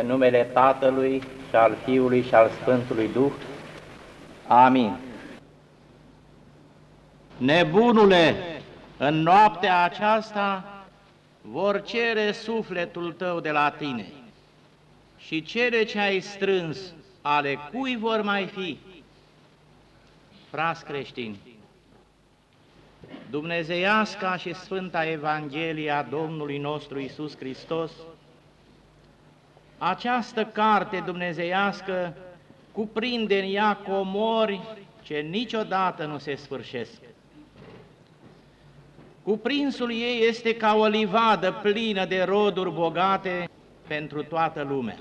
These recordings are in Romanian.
În numele Tatălui și al Fiului și al Sfântului Duh. Amin. Nebunule, în noaptea aceasta vor cere sufletul tău de la tine și cele ce ai strâns, ale cui vor mai fi? Frați creștini, Dumnezeiasca și Sfânta Evanghelia a Domnului nostru Isus Hristos, această carte dumnezeiască cuprinde în ea comori ce niciodată nu se sfârșesc. Cuprinsul ei este ca o livadă plină de roduri bogate pentru toată lumea.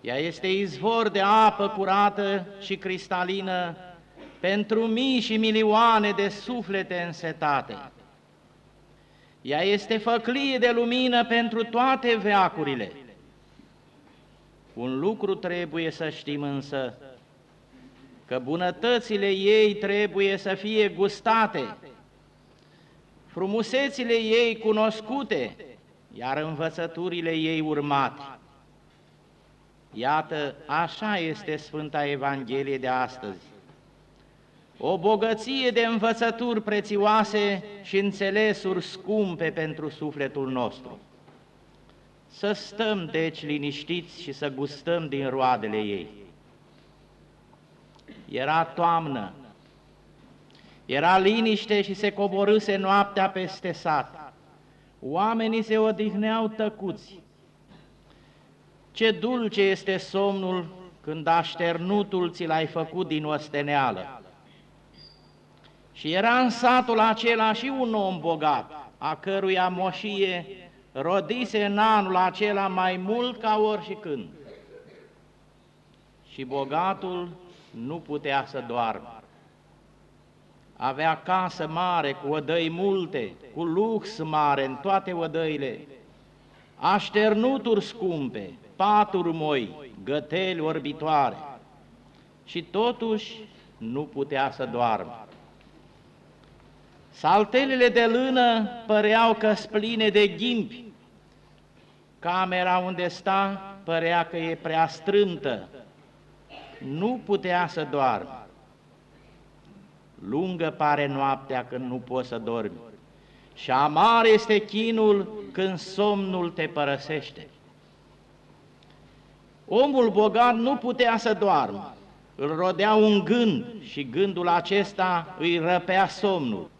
Ea este izvor de apă curată și cristalină pentru mii și milioane de suflete însetate. Ea este făclie de lumină pentru toate veacurile. Un lucru trebuie să știm însă, că bunătățile ei trebuie să fie gustate, frumusețile ei cunoscute, iar învățăturile ei urmate. Iată, așa este Sfânta Evanghelie de astăzi. O bogăție de învățături prețioase și înțelesuri scumpe pentru sufletul nostru. Să stăm, deci, liniștiți și să gustăm din roadele ei. Era toamnă, era liniște și se coborâse noaptea peste sat. Oamenii se odihneau tăcuți. Ce dulce este somnul când așternutul ți l-ai făcut din osteneală. Și era în satul acela și un om bogat, a căruia moșie rodise în anul acela mai mult ca ori și când. Și bogatul nu putea să doarmă. Avea casă mare, cu odăi multe, cu lux mare în toate odăile, așternuturi scumpe, paturi moi, găteli orbitoare și totuși nu putea să doarmă. Saltelele de lână păreau că spline de ghimpi. Camera unde sta părea că e prea strântă. Nu putea să doarmă. Lungă pare noaptea când nu poți să dormi. Și amar este chinul când somnul te părăsește. Omul bogat nu putea să doarmă. Îl rodea un gând și gândul acesta îi răpea somnul.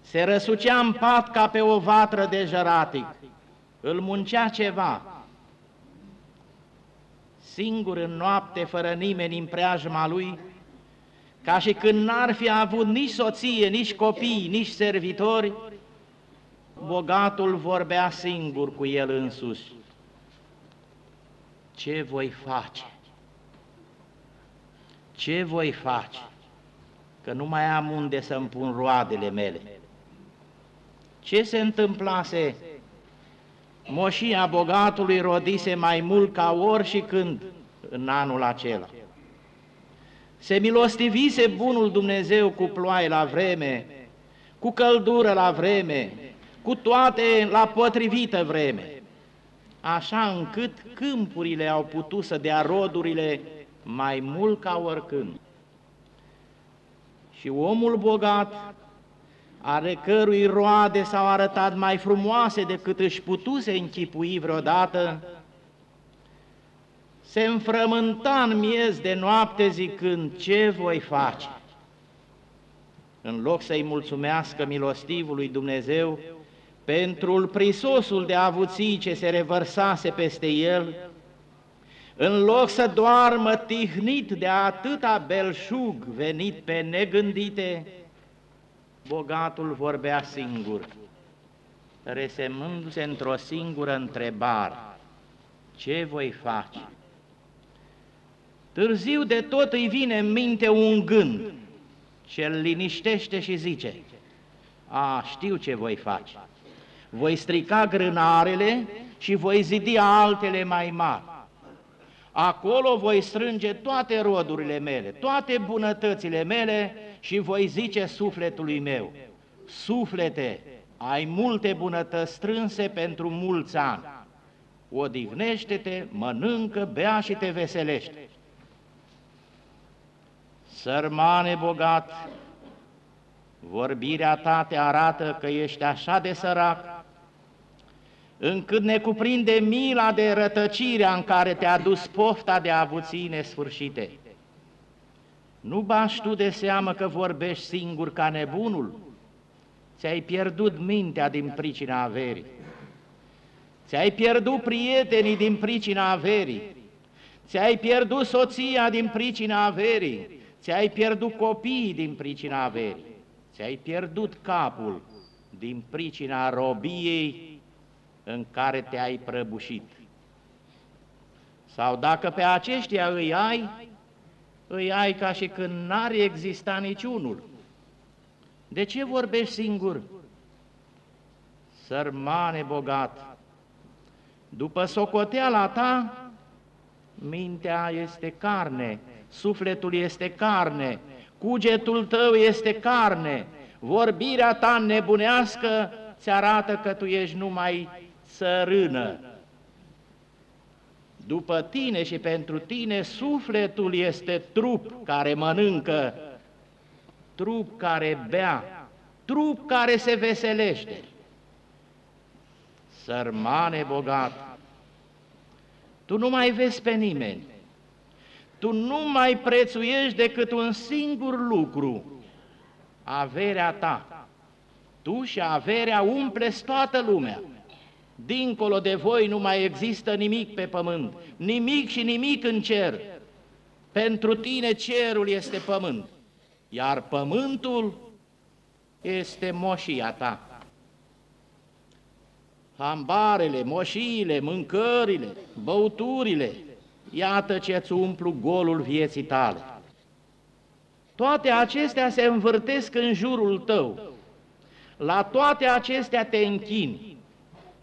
Se răsucea în pat ca pe o vatră de jăratic, îl muncea ceva. Singur în noapte, fără nimeni în preajma lui, ca și când n-ar fi avut nici soție, nici copii, nici servitori, bogatul vorbea singur cu el însuși. Ce voi face? Ce voi face? Că nu mai am unde să-mi pun roadele mele. Ce se întâmplase? Moșia bogatului rodise mai mult ca ori și când în anul acela. Se milostivise bunul Dumnezeu cu ploaie la vreme, cu căldură la vreme, cu toate la potrivită vreme, așa încât câmpurile au putut să dea rodurile mai mult ca oricând. Și omul bogat ale cărui roade s-au arătat mai frumoase decât își putuse închipui vreodată, se înfrământa în miez de noapte zicând, ce voi face? În loc să-i mulțumească milostivului Dumnezeu pentru prisosul de avuții ce se revărsase peste el, în loc să doarmă tihnit de atâta belșug venit pe negândite, bogatul vorbea singur, resemându-se într-o singură întrebare, ce voi face? Târziu de tot îi vine în minte un gând ce îl liniștește și zice, a, știu ce voi face, voi strica grânarele și voi zidi altele mai mari. Acolo voi strânge toate rodurile mele, toate bunătățile mele și voi zice sufletului meu, suflete, ai multe bunătăți strânse pentru mulți ani. odihnește-te, mănâncă, bea și te veselește. Sărmane bogat, vorbirea ta te arată că ești așa de sărac, încât ne cuprinde mila de rătăcirea în care te-a dus pofta de avuții nesfârșite. Nu bași tu de seamă că vorbești singur ca nebunul? Ți-ai pierdut mintea din pricina averii. Ți-ai pierdut prietenii din pricina averii. Ți-ai pierdut soția din pricina averii. Ți-ai pierdut copiii din pricina averii. Ți-ai pierdut capul din pricina robiei în care te-ai prăbușit. Sau dacă pe aceștia îi ai, îi ai ca și când n-ar exista niciunul. De ce vorbești singur? Sărmane bogat, după socoteala ta, mintea este carne, sufletul este carne, cugetul tău este carne, vorbirea ta nebunească ți arată că tu ești numai țărână. După tine și pentru tine, sufletul este trup care mănâncă, trup care bea, trup care se veselește. Sărmane bogat, tu nu mai vezi pe nimeni, tu nu mai prețuiești decât un singur lucru, averea ta. Tu și averea umpleți toată lumea. Dincolo de voi nu mai există nimic pe pământ, nimic și nimic în cer. Pentru tine cerul este pământ, iar pământul este moșia ta. Hambarele, moșiile, mâncările, băuturile, iată ce-ți umplu golul vieții tale. Toate acestea se învârtesc în jurul tău. La toate acestea te închini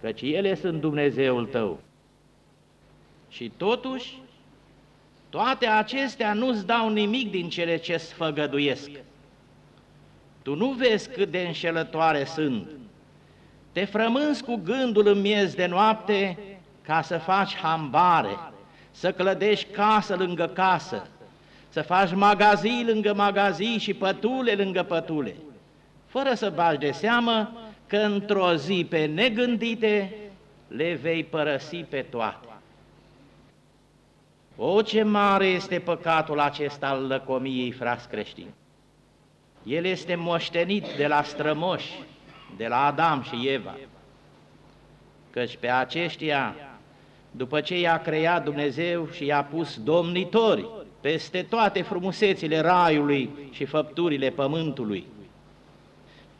căci ele sunt Dumnezeul tău. Și totuși, toate acestea nu-ți dau nimic din cele ce sfăgăduiesc. Tu nu vezi cât de înșelătoare sunt. Te frămânzi cu gândul în miez de noapte ca să faci hambare, să clădești casă lângă casă, să faci magazii lângă magazii și pătule lângă pătule, fără să bagi de seamă că într-o zi pe negândite le vei părăsi pe toate. O, ce mare este păcatul acesta al lăcomiei, frați creștini! El este moștenit de la strămoși, de la Adam și Eva, căci pe aceștia, după ce i-a creat Dumnezeu și i-a pus domnitori peste toate frumusețile raiului și făpturile pământului,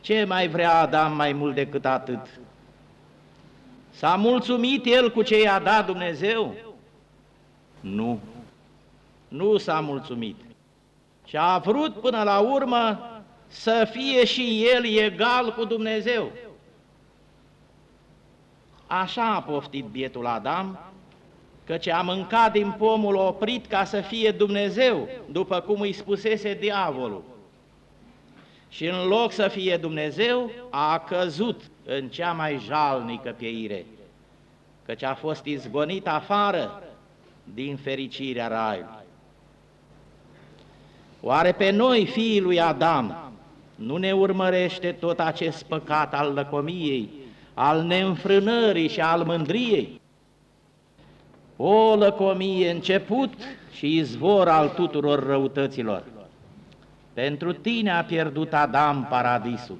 ce mai vrea Adam mai mult decât atât? S-a mulțumit el cu ce i-a dat Dumnezeu? Nu, nu s-a mulțumit. Și a vrut până la urmă să fie și el egal cu Dumnezeu. Așa a poftit bietul Adam, căci a mâncat din pomul oprit ca să fie Dumnezeu, după cum îi spusese diavolul și în loc să fie Dumnezeu, a căzut în cea mai jalnică pieire, căci a fost izgonit afară din fericirea raiului. Oare pe noi, fiii lui Adam, nu ne urmărește tot acest păcat al lăcomiei, al neînfrânării și al mândriei? O lăcomie început și izvor al tuturor răutăților! Pentru tine a pierdut Adam paradisul.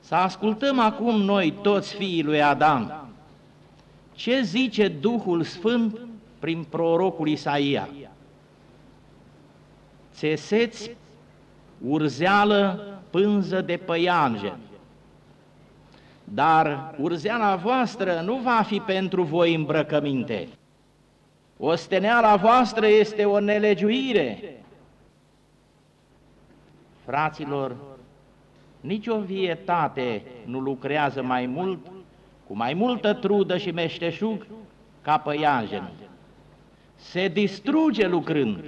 Să ascultăm acum noi, toți fiii lui Adam, ce zice Duhul Sfânt prin prorocul Isaia. Țeseți urzeală pânză de păianjen, dar urzeala voastră nu va fi pentru voi îmbrăcăminte. Osteneala voastră este o nelegiuire, Fraților, nicio vietate nu lucrează mai mult, cu mai multă trudă și meșteșug, ca păianjenul. Se distruge lucrând,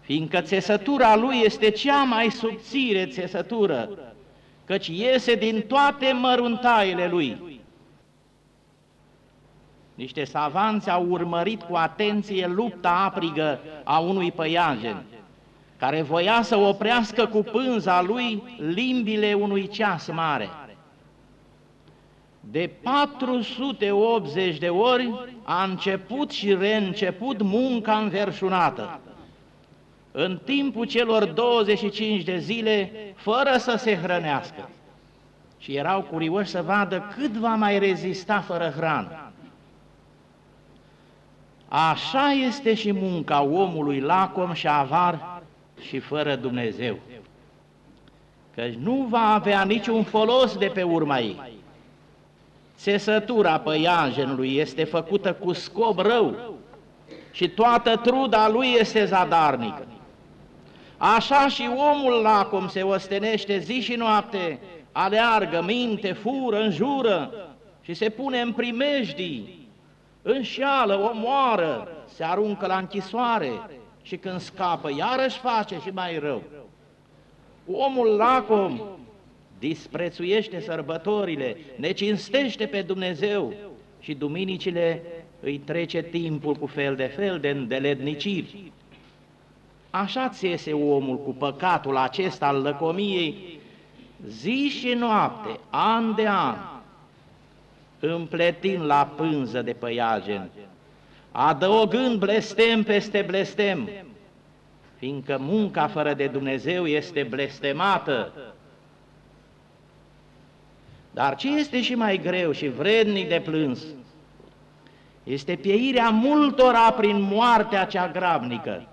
fiindcă țesătura lui este cea mai subțire țesătură, căci iese din toate măruntaiele lui. niște savanți au urmărit cu atenție lupta aprigă a unui păianjen, care voia să oprească cu pânza lui limbile unui ceas mare. De 480 de ori a început și reînceput munca înverșunată. În timpul celor 25 de zile, fără să se hrănească. Și erau curioși să vadă cât va mai rezista fără hrană. Așa este și munca omului lacom și avar și fără Dumnezeu. Căci nu va avea niciun folos de pe urma ei. Țesătura păianjenului este făcută cu scop rău și toată truda lui este zadarnică. Așa și omul lacom se ostenește zi și noapte, aleargă, minte, fură, înjură și se pune în primejdii, înșeală, omoară, se aruncă la închisoare și când scapă iarăși face și mai rău. Omul lacom disprețuiește sărbătorile, ne cinstește pe Dumnezeu și duminicile îi trece timpul cu fel de fel de îndeledniciri. Așa ți iese omul cu păcatul acesta al lăcomiei, zi și noapte, an de an, împletind la pânză de păiagen, adăugând blestem peste blestem, fiindcă munca fără de Dumnezeu este blestemată, dar ce este și mai greu și vrednic de plâns, este pieirea multora prin moartea cea grabnică,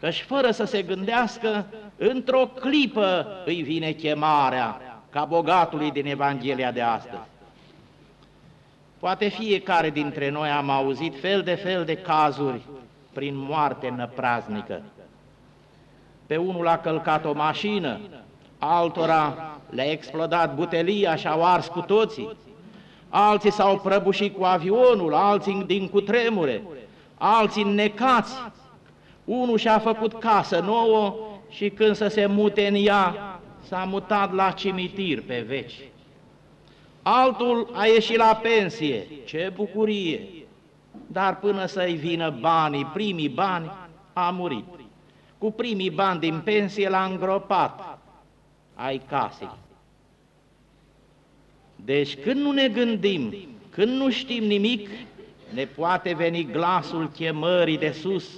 căci fără să se gândească, într-o clipă îi vine chemarea ca bogatului din Evanghelia de astăzi. Poate fiecare dintre noi am auzit fel de fel de cazuri prin moarte năpraznică. Pe unul a călcat o mașină, altora le-a explodat butelia și au ars cu toții, alții s-au prăbușit cu avionul, alții din cutremure, alții necați. Unul și-a făcut casă nouă și când să se mute în ea, s-a mutat la cimitir pe veci. Altul a ieșit la pensie, ce bucurie! Dar până să-i vină banii, primii bani, a murit. Cu primii bani din pensie l-a îngropat ai casei. Deci când nu ne gândim, când nu știm nimic, ne poate veni glasul chemării de sus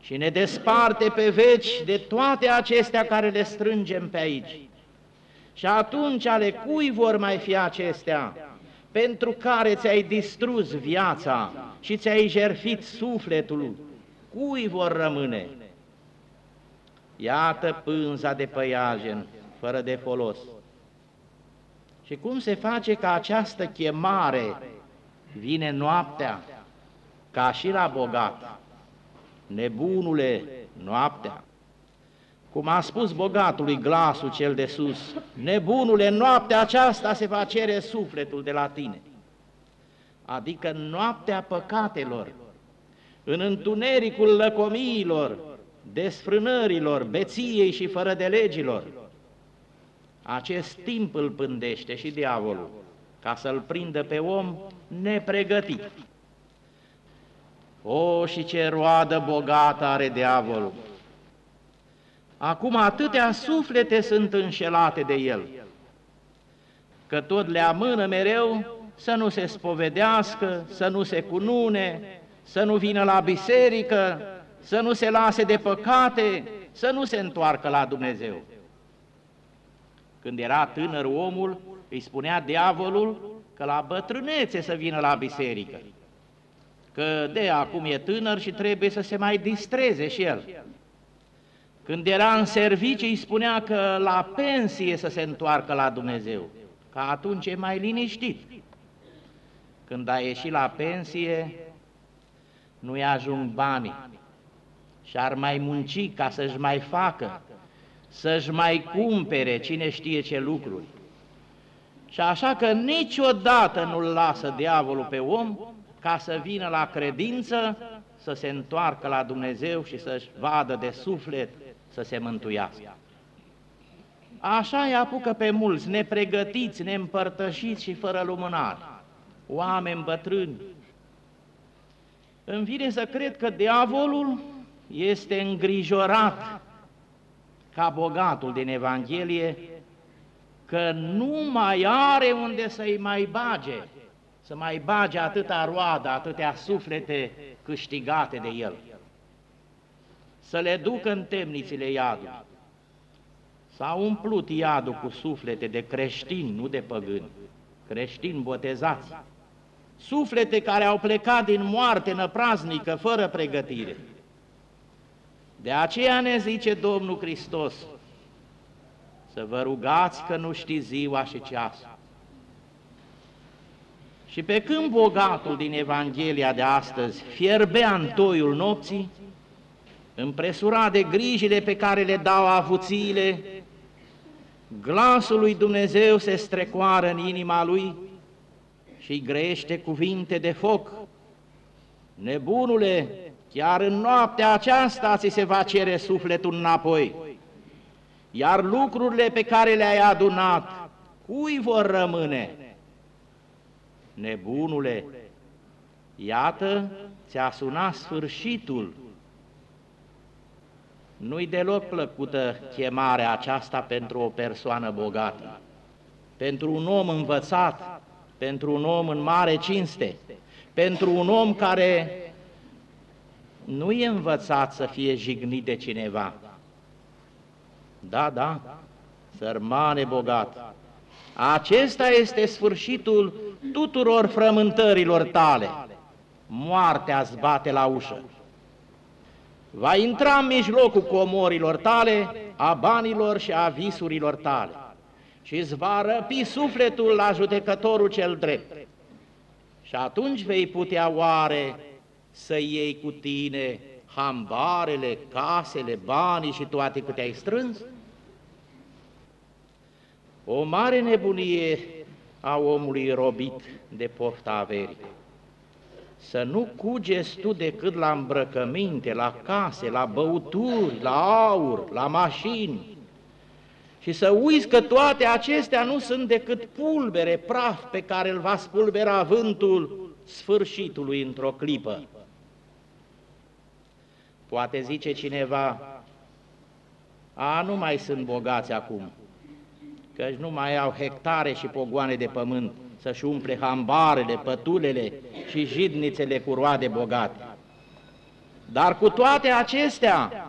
și ne desparte pe veci de toate acestea care le strângem pe aici. Și atunci ale cui vor mai fi acestea, pentru care ți-ai distrus viața și ți-ai jerfit sufletul, cui vor rămâne? Iată pânza de păiajen, fără de folos. Și cum se face că această chemare vine noaptea, ca și la bogat, nebunule, noaptea? Cum a spus bogatului glasul cel de sus, nebunule, noaptea aceasta se va cere sufletul de la tine. Adică noaptea păcatelor, în întunericul lăcomiilor, desfrânărilor, beției și fără de legilor. Acest timp îl pândește și diavolul, ca să-l prindă pe om nepregătit. O, și ce roadă bogată are diavolul! Acum atâtea suflete sunt înșelate de el, că tot le amână mereu să nu se spovedească, să nu se cunune, să nu vină la biserică, să nu se lase de păcate, să nu se întoarcă la Dumnezeu. Când era tânăr omul, îi spunea diavolul că la bătrânețe să vină la biserică, că de acum e tânăr și trebuie să se mai distreze și el. Când era în serviciu, îi spunea că la pensie să se întoarcă la Dumnezeu, că atunci e mai liniștit. Când a ieșit la pensie, nu-i ajung banii și ar mai munci ca să-și mai facă, să-și mai cumpere cine știe ce lucruri. Și așa că niciodată nu-l lasă diavolul pe om ca să vină la credință, să se întoarcă la Dumnezeu și să-și vadă de suflet să se mântuiască. Așa îi apucă pe mulți, nepregătiți, neîmpărtășiți și fără lumânare, oameni bătrâni, îmi vine să cred că diavolul este îngrijorat ca bogatul din Evanghelie că nu mai are unde să-i mai bage, să mai bage atâta roadă, atâtea suflete câștigate de el, să le ducă în temnițile iadului. S-a umplut iadul cu suflete de creștini, nu de păgâni, creștini botezați, suflete care au plecat din moarte năpraznică, fără pregătire. De aceea ne zice Domnul Hristos, să vă rugați că nu știți ziua și ceasul. Și pe când bogatul din Evanghelia de astăzi fierbea în toiul nopții, împresurat de grijile pe care le dau avuțiile, glasul lui Dumnezeu se strecoară în inima lui și grește cuvinte de foc. Nebunule, chiar în noaptea aceasta ți se va cere sufletul înapoi, iar lucrurile pe care le-ai adunat, cui vor rămâne? Nebunule, iată, ți-a sunat sfârșitul. Nu-i deloc plăcută chemarea aceasta pentru o persoană bogată, pentru un om învățat, pentru un om în mare cinste, pentru un om care nu e învățat să fie jignit de cineva. Da, da, sărmane bogat, acesta este sfârșitul tuturor frământărilor tale. Moartea îți bate la ușă. Va intra în mijlocul comorilor tale, a banilor și a visurilor tale și îți va răpi sufletul la judecătorul cel drept. Și atunci vei putea oare să iei cu tine hambarele, casele, banii și toate câte ai strâns? O mare nebunie a omului robit de pofta averii. Să nu cugeți tu decât la îmbrăcăminte, la case, la băuturi, la aur, la mașini, și să uiți că toate acestea nu sunt decât pulbere, praf pe care îl va spulbera vântul sfârșitului într-o clipă. Poate zice cineva, a, nu mai sunt bogați acum, căci nu mai au hectare și pogoane de pământ să-și umple hambarele, pătulele și jidnițele cu roade bogate. Dar cu toate acestea,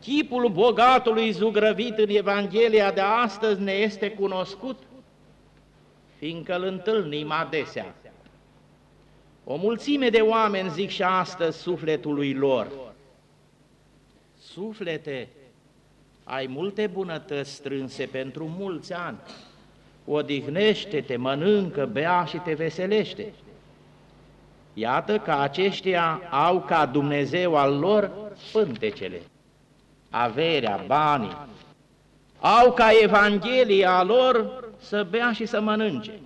chipul bogatului zugrăvit în Evanghelia de astăzi ne este cunoscut, fiindcă îl întâlnim adesea. O mulțime de oameni zic și astăzi sufletului lor, suflete, ai multe bunătăți strânse pentru mulți ani, odihnește-te, mănâncă, bea și te veselește. Iată că aceștia au ca Dumnezeu al lor pântecele, averea, banii, au ca Evanghelia lor să bea și să mănânce.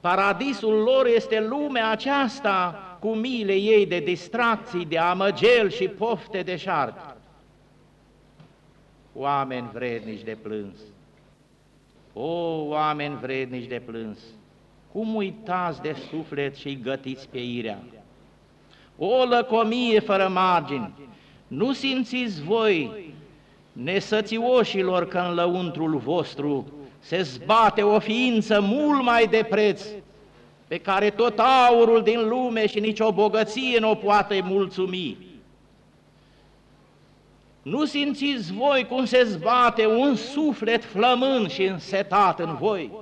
Paradisul lor este lumea aceasta cu mile ei de distracții, de amăgel și pofte de șarpe oameni vrednici de plâns. O, oameni vrednici de plâns, cum uitați de suflet și gătiți pe irea? O lăcomie fără margini, nu simțiți voi, nesățioșilor, că în lăuntrul vostru se zbate o ființă mult mai de preț, pe care tot aurul din lume și nicio bogăție nu o poate mulțumi. Nu simțiți voi cum se zbate un suflet flămând și însetat în voi?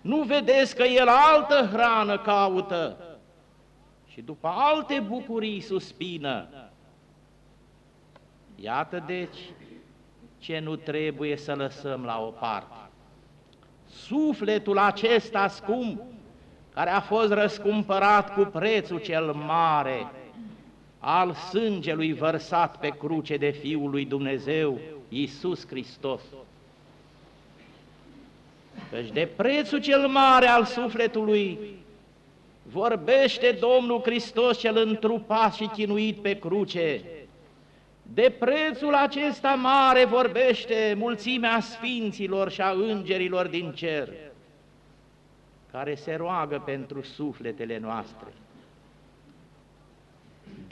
Nu vedeți că el altă hrană caută și după alte bucurii suspină? Iată deci ce nu trebuie să lăsăm la o parte. Sufletul acesta scump, care a fost răscumpărat cu prețul cel mare, al sângelui vărsat pe cruce de Fiul lui Dumnezeu, Iisus Hristos. Căci de prețul cel mare al sufletului vorbește Domnul Hristos cel întrupat și chinuit pe cruce. De prețul acesta mare vorbește mulțimea sfinților și a îngerilor din cer, care se roagă pentru sufletele noastre.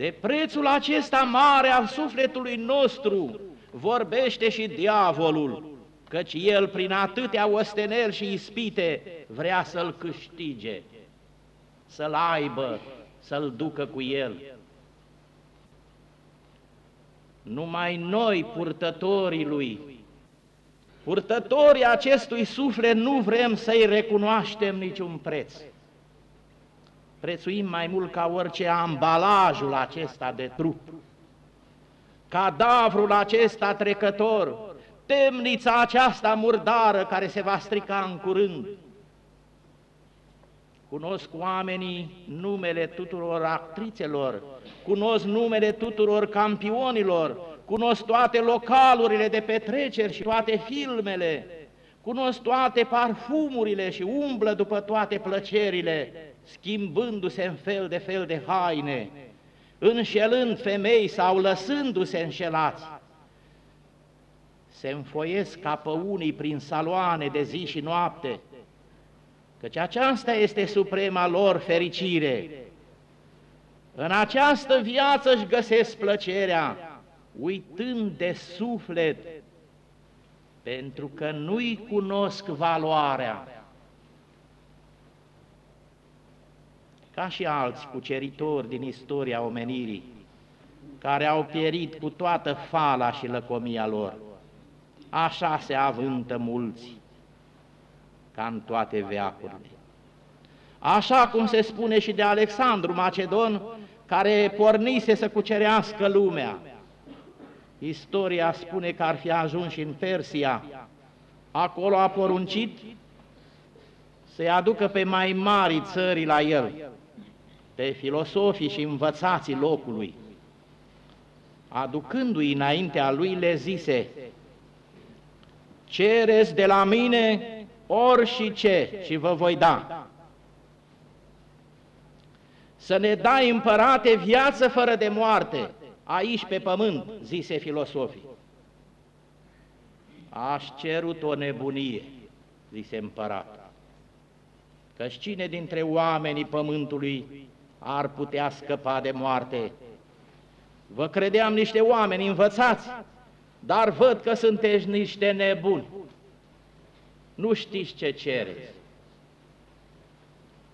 De prețul acesta mare al sufletului nostru vorbește și diavolul, căci el prin atâtea osteneli și ispite vrea să-l câștige, să-l aibă, să-l ducă cu el. Numai noi, purtătorii lui, purtătorii acestui suflet, nu vrem să-i recunoaștem niciun preț. Prețuim mai mult ca orice ambalajul acesta de trup, cadavrul acesta trecător, temnița aceasta murdară care se va strica în curând. Cunosc oamenii numele tuturor actrițelor, cunosc numele tuturor campionilor, cunosc toate localurile de petreceri și toate filmele, cunosc toate parfumurile și umblă după toate plăcerile, schimbându-se în fel de fel de haine, înșelând femei sau lăsându-se înșelați. Se înfoiesc ca pe unii prin saloane de zi și noapte, căci aceasta este suprema lor fericire. În această viață își găsesc plăcerea, uitând de suflet, pentru că nu-i cunosc valoarea. Ca și alți cuceritori din istoria omenirii, care au pierit cu toată fala și lăcomia lor. Așa se avântă mulți, ca în toate veacurile. Așa cum se spune și de Alexandru Macedon, care pornise să cucerească lumea, Istoria spune că ar fi ajuns și în Persia. Acolo a poruncit să-i aducă pe mai mari țări la el, pe filosofii și învățații locului. Aducându-i înaintea lui, le zise, Cereți de la mine ori și ce și vă voi da. Să ne dai împărate viață fără de moarte, aici pe pământ, zise filosofii. Aș cerut o nebunie, zise împărat, căci cine dintre oamenii pământului ar putea scăpa de moarte? Vă credeam niște oameni învățați, dar văd că sunteți niște nebuni. Nu știți ce cereți.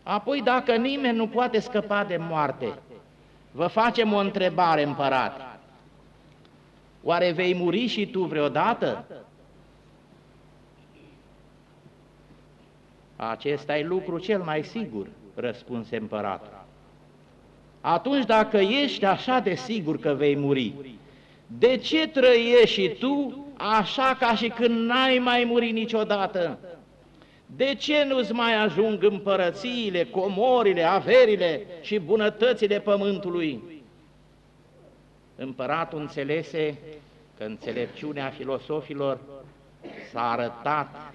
Apoi, dacă nimeni nu poate scăpa de moarte, Vă facem o întrebare, împărat. Oare vei muri și tu vreodată? Acesta e lucru cel mai sigur, răspunse împăratul. Atunci dacă ești așa de sigur că vei muri, de ce trăiești și tu așa ca și când n-ai mai murit niciodată? De ce nu-ți mai ajung împărățiile, comorile, averile și bunătățile pământului? Împăratul înțelese că înțelepciunea filosofilor s-a arătat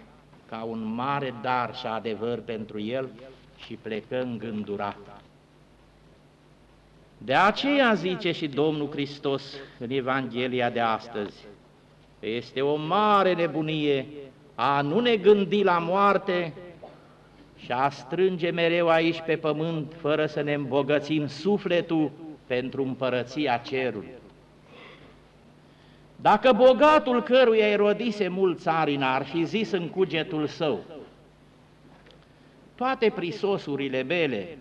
ca un mare dar și adevăr pentru el și plecă îngândurat. De aceea zice și Domnul Hristos în Evanghelia de astăzi, este o mare nebunie a nu ne gândi la moarte și a strânge mereu aici pe pământ fără să ne îmbogățim sufletul pentru împărăția cerului. Dacă bogatul căruia erodise mult țarina ar fi zis în cugetul său, toate prisosurile mele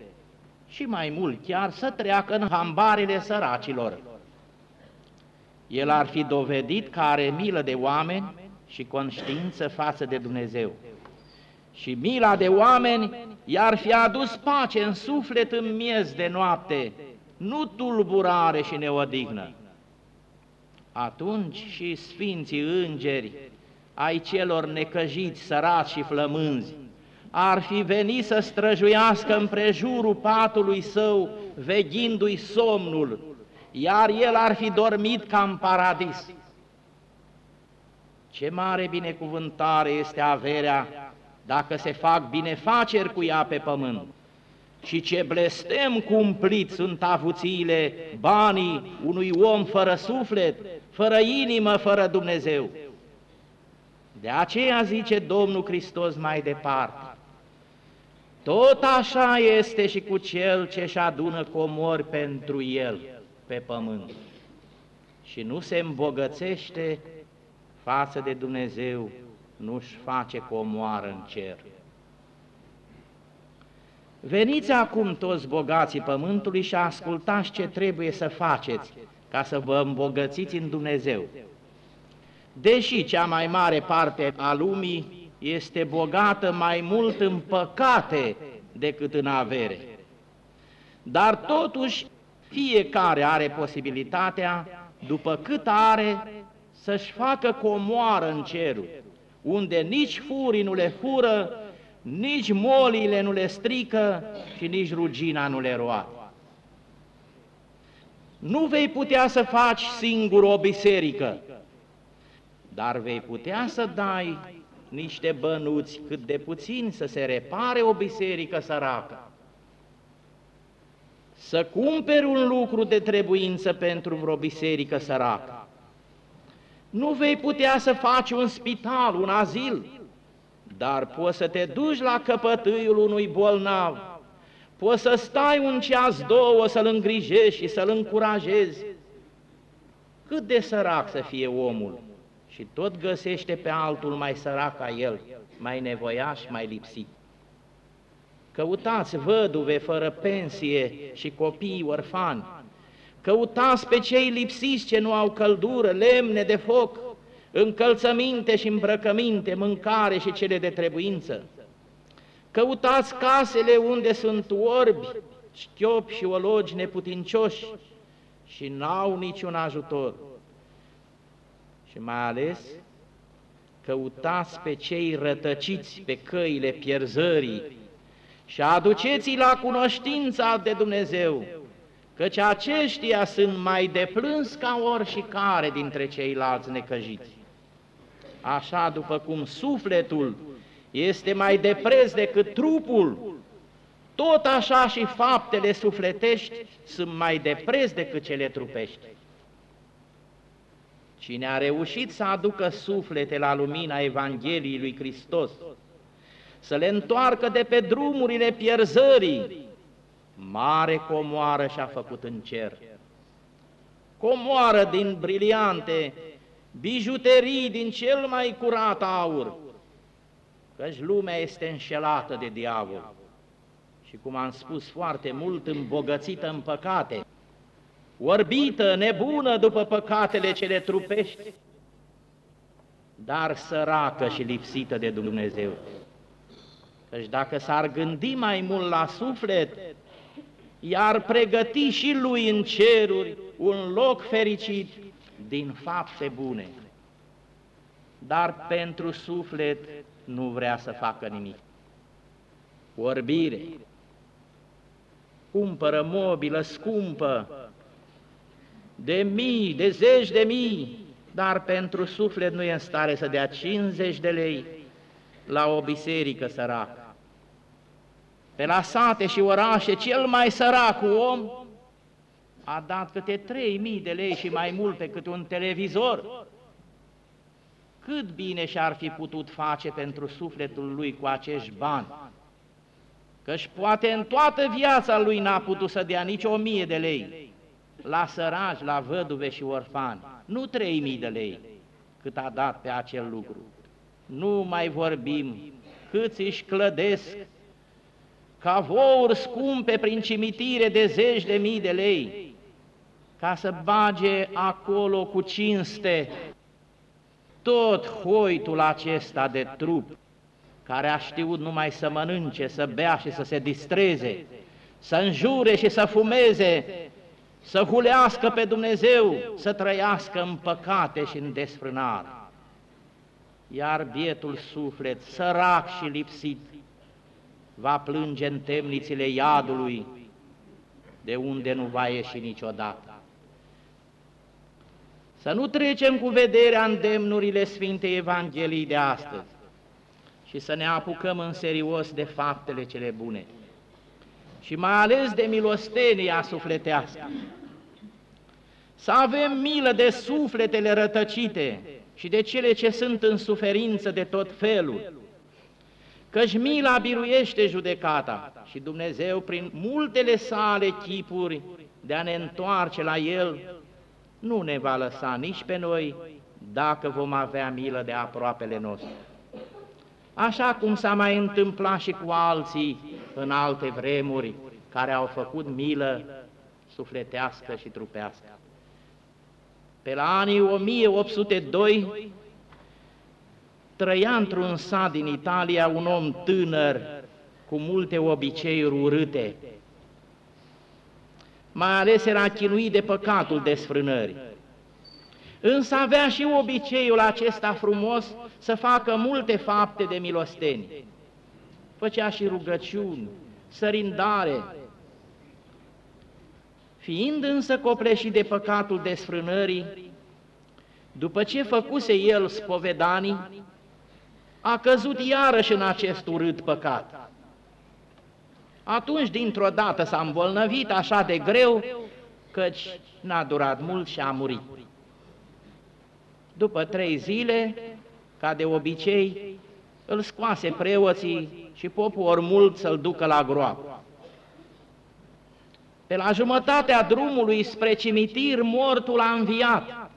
și mai mult chiar să treacă în hambarele săracilor, el ar fi dovedit că are milă de oameni și conștiință față de Dumnezeu. Și mila de oameni i-ar fi adus pace în suflet în miez de noapte, nu tulburare și neodignă. Atunci și sfinții îngeri ai celor necăjiți, săraci și flămânzi, ar fi venit să străjuiască în prejurul patului său, veghindu-i somnul, iar el ar fi dormit ca în paradis. Ce mare binecuvântare este averea dacă se fac binefaceri cu ea pe pământ. Și ce blestem cumplit sunt avuțiile, banii unui om fără suflet, fără inimă, fără Dumnezeu. De aceea zice Domnul Hristos mai departe, Tot așa este și cu cel ce-și adună comori pentru el pe pământ și nu se îmbogățește față de Dumnezeu, nu-și face comoară în cer. Veniți acum toți bogații pământului și ascultați ce trebuie să faceți ca să vă îmbogățiți în Dumnezeu. Deși cea mai mare parte a lumii este bogată mai mult în păcate decât în avere. Dar totuși fiecare are posibilitatea, după cât are, să-și facă comoară în cerul, unde nici furii nu le fură, nici molile nu le strică și nici rugina nu le roată. Nu vei putea să faci singur o biserică, dar vei putea să dai niște bănuți cât de puțin să se repare o biserică săracă. Să cumperi un lucru de trebuință pentru vreo biserică săracă. Nu vei putea să faci un spital, un azil, dar poți să te duci la căpătâiul unui bolnav, poți să stai un ceas, două, să-l îngrijești și să-l încurajezi. Cât de sărac să fie omul și tot găsește pe altul mai sărac ca el, mai nevoiaș, mai lipsit. Căutați văduve fără pensie și copii orfani, căutați pe cei lipsiți ce nu au căldură, lemne de foc, încălțăminte și îmbrăcăminte, mâncare și cele de trebuință. Căutați casele unde sunt orbi, șchiopi și ologi neputincioși și n-au niciun ajutor. Și mai ales căutați pe cei rătăciți pe căile pierzării și aduceți-i la cunoștința de Dumnezeu, căci aceștia sunt mai deplâns ca oricare dintre ceilalți necăjiți. Așa după cum sufletul este mai depreț decât trupul, tot așa și faptele sufletești sunt mai depreț decât cele trupești. Cine a reușit să aducă suflete la lumina Evangheliei lui Hristos, să le întoarcă de pe drumurile pierzării, mare comoară și-a făcut în cer. Comoară din briliante, bijuterii din cel mai curat aur, căci lumea este înșelată de diavol și, cum am spus foarte mult, îmbogățită în păcate, orbită, nebună după păcatele cele trupești, dar săracă și lipsită de Dumnezeu. Căci dacă s-ar gândi mai mult la suflet, iar pregăti și lui în ceruri un loc fericit din fapte bune. Dar pentru suflet nu vrea să facă nimic. Orbire, cumpără mobilă scumpă, de mii, de zeci de mii, dar pentru suflet nu e în stare să dea 50 de lei la o biserică săracă. Pe la sate și orașe, cel mai sărac om a dat câte trei mii de lei și mai mult pe câte un televizor. Cât bine și-ar fi putut face pentru sufletul lui cu acești bani? Căci poate în toată viața lui n-a putut să dea nici o mie de lei la săraci, la văduve și orfani, nu trei mii de lei cât a dat pe acel lucru. Nu mai vorbim câți își clădesc cavouri scumpe prin cimitire de zeci de mii de lei, ca să bage acolo cu cinste tot hoitul acesta de trup, care a știut numai să mănânce, să bea și să se distreze, să înjure și să fumeze, să hulească pe Dumnezeu, să trăiască în păcate și în desfrânare. Iar bietul suflet, sărac și lipsit, va plânge în temnițile iadului, de unde nu va ieși niciodată. Să nu trecem cu vederea îndemnurile Sfintei Evangheliei de astăzi și să ne apucăm în serios de faptele cele bune și mai ales de milostenia sufletească. Să avem milă de sufletele rătăcite și de cele ce sunt în suferință de tot felul, căci mila biruiește judecata și Dumnezeu prin multele sale chipuri de a ne întoarce la El, nu ne va lăsa nici pe noi dacă vom avea milă de aproapele nostru. Așa cum s-a mai întâmplat și cu alții în alte vremuri care au făcut milă sufletească și trupească. Pe la anii 1802 trăia într-un sat din Italia un om tânăr cu multe obiceiuri urâte. Mai ales era chinuit de păcatul desfrânării. Însă avea și obiceiul acesta frumos să facă multe fapte de milosteni. Făcea și rugăciuni, sărindare. Fiind însă copleșit de păcatul desfrânării, după ce făcuse el spovedanii, a căzut iarăși în acest urât păcat. Atunci, dintr-o dată, s-a îmbolnăvit așa de greu, căci n-a durat mult și a murit. După trei zile, ca de obicei, îl scoase preoții și popul ori mult să-l ducă la groapă. Pe la jumătatea drumului spre cimitir, mortul a înviat.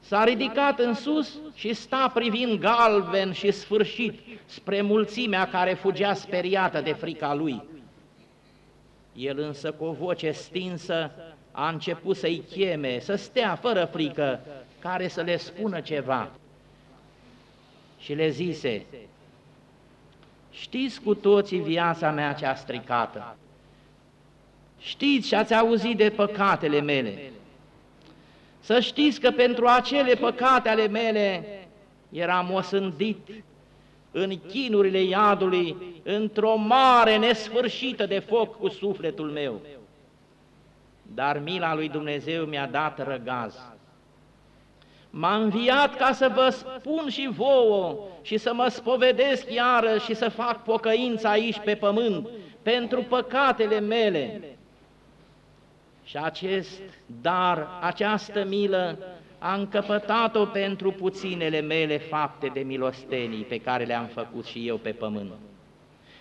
S-a ridicat în sus și sta privind galben și sfârșit spre mulțimea care fugea speriată de frica lui. El însă cu o voce stinsă a început să-i cheme, să stea fără frică, care să le spună ceva. Și le zise, știți cu toții viața mea cea stricată, știți și ați auzit de păcatele mele, să știți că pentru acele păcate ale mele eram osândit în chinurile iadului, într-o mare nesfârșită de foc cu sufletul meu. Dar mila lui Dumnezeu mi-a dat răgaz. M-a înviat ca să vă spun și vouă și să mă spovedesc iară și să fac pocăință aici pe pământ pentru păcatele mele și acest dar, această milă, a încăpătat-o pentru puținele mele fapte de milostenii pe care le-am făcut și eu pe pământ,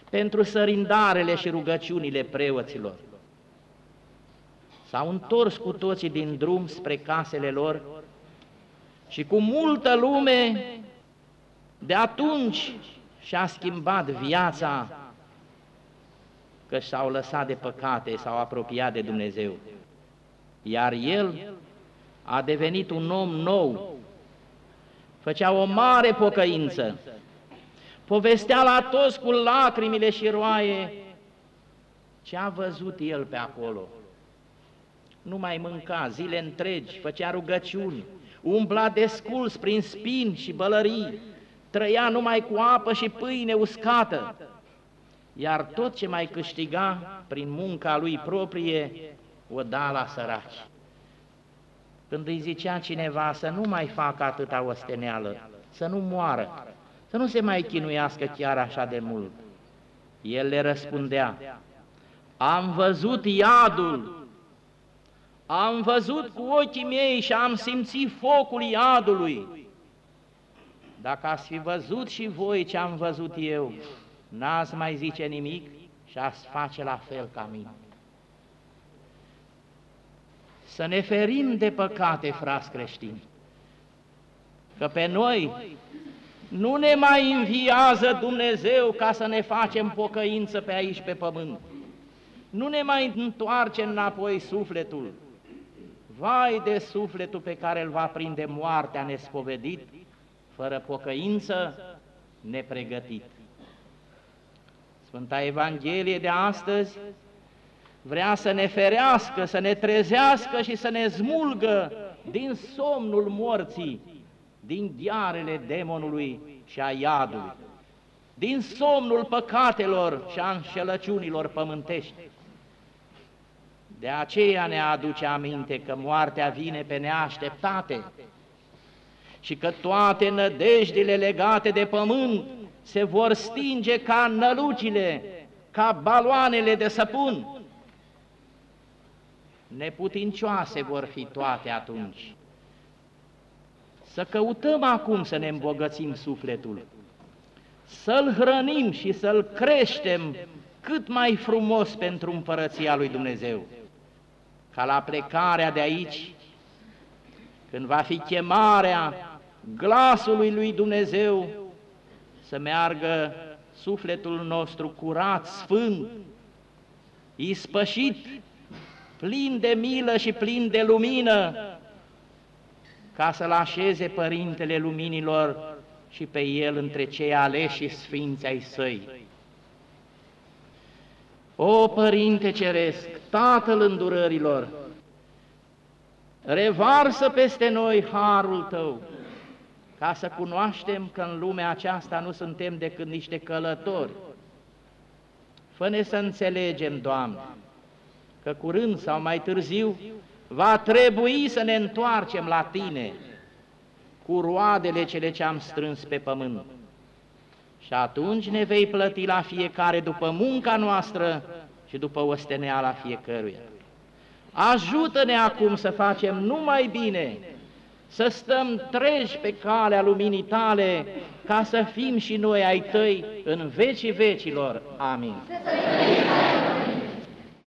pentru sărindarele și rugăciunile preoților. S-au întors cu toții din drum spre casele lor și cu multă lume de atunci și-a schimbat viața că s-au lăsat de păcate, s-au apropiat de Dumnezeu iar el a devenit un om nou, făcea o mare pocăință, povestea la toți cu lacrimile și roaie ce a văzut el pe acolo. Nu mai mânca zile întregi, făcea rugăciuni, umbla desculs prin spini și bălării, trăia numai cu apă și pâine uscată, iar tot ce mai câștiga prin munca lui proprie o da la săraci. Când îi zicea cineva să nu mai facă atâta osteneală, să nu moară, să nu se mai chinuiască chiar așa de mult, el le răspundea, am văzut iadul, am văzut cu ochii mei și am simțit focul iadului. Dacă ați fi văzut și voi ce am văzut eu, n-ați mai zice nimic și ați face la fel ca mine să ne ferim de păcate, frați creștini, că pe noi nu ne mai înviază Dumnezeu ca să ne facem pocăință pe aici, pe pământ. Nu ne mai întoarce înapoi sufletul. Vai de sufletul pe care îl va prinde moartea nespovedit, fără pocăință, nepregătit. Sfânta Evanghelie de astăzi vrea să ne ferească, să ne trezească și să ne smulgă din somnul morții, din diarele demonului și a iadului, din somnul păcatelor și a înșelăciunilor pământești. De aceea ne aduce aminte că moartea vine pe neașteptate și că toate nădejdile legate de pământ se vor stinge ca nălucile, ca baloanele de săpun, neputincioase vor fi toate atunci. Să căutăm acum să ne îmbogățim sufletul, să-l hrănim și să-l creștem cât mai frumos pentru împărăția lui Dumnezeu. Ca la plecarea de aici, când va fi chemarea glasului lui Dumnezeu, să meargă sufletul nostru curat, sfânt, ispășit, plin de milă și plin de lumină, ca să-L așeze Părintele Luminilor și pe El între cei aleși și sfinți ai Săi. O Părinte Ceresc, Tatăl îndurărilor, revarsă peste noi harul Tău, ca să cunoaștem că în lumea aceasta nu suntem decât niște călători. Fă-ne să înțelegem, Doamne, că curând sau mai târziu va trebui să ne întoarcem la Tine cu roadele cele ce am strâns pe pământ. Și atunci ne vei plăti la fiecare după munca noastră și după osteneala fiecăruia. Ajută-ne acum să facem numai bine, să stăm treji pe calea luminii tale, ca să fim și noi ai tăi în vecii vecilor. Amin.